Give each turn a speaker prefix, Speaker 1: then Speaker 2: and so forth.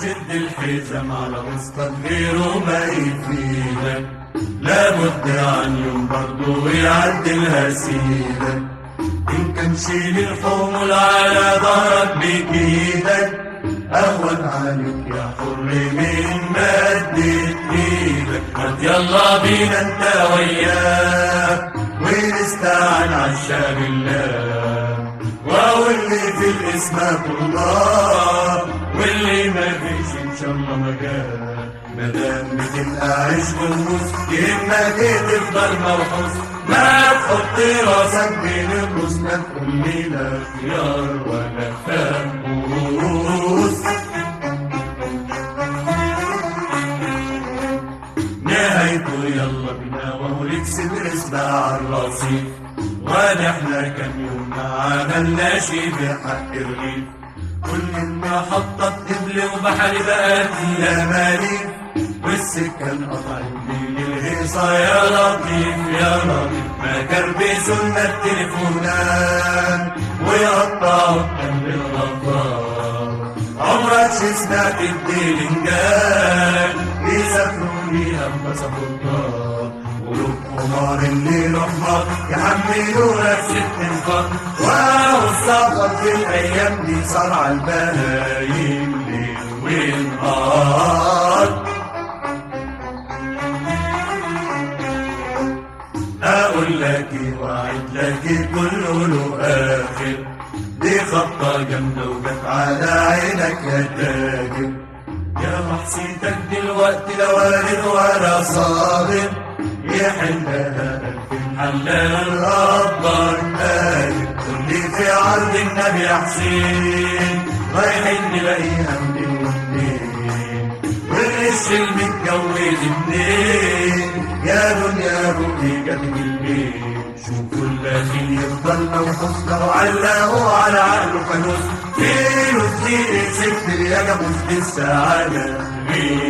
Speaker 1: سد الحزم على وسط الغير وما يفيدك لابد عن يوم برضو يعدلها سيدك ان كان شيل الحمول على ظهرك بكيدك اهون عليك يا حر من ما اديت ايدك قد يلا بينا انت وياك ونستعان على الله واللي في الله واللي ما فيش ان شاء الله مجال مادام بتبقى عيش ونص يهمك تفضل موحوس ما تحط راسك بين الروس ما تقول لا خيار ولا فانوس نهايته يلا بينا وهو يكسب رزق على الرصيف ونحن كم يوم على شي بحق الغيب. كل ما حطت قبل وبحر بقت يا مالين والسكة انقطعت من الهيصة يا لطيف يا لطيف ما كربسوا لنا التليفونات ويقطعوا قلب الغفار عمرك سمعت الديلنجان بيسافروا بيها انبسطوا الدار حمار الليل احمر يحملوا نفس التنفار واو السفر في الايام دي صار على البهايم ليل ونهار اقول لك وعد لك كله له اخر دي خطة جامدة وجت على عينك يا تاجر. يا محسيتك دلوقتي لو وارد ولا صابر. يحلها ألف حلال ربك قادر كل في عرض النبي حسين رايحين نلاقيها منين ومنين والقش المتجوز منين يا دنيا روحي جت البيت شوفوا الذي يفضل وحسنه وعلقوا على عقله فانوس فين الدين ست يا جاموس بالسعادة مين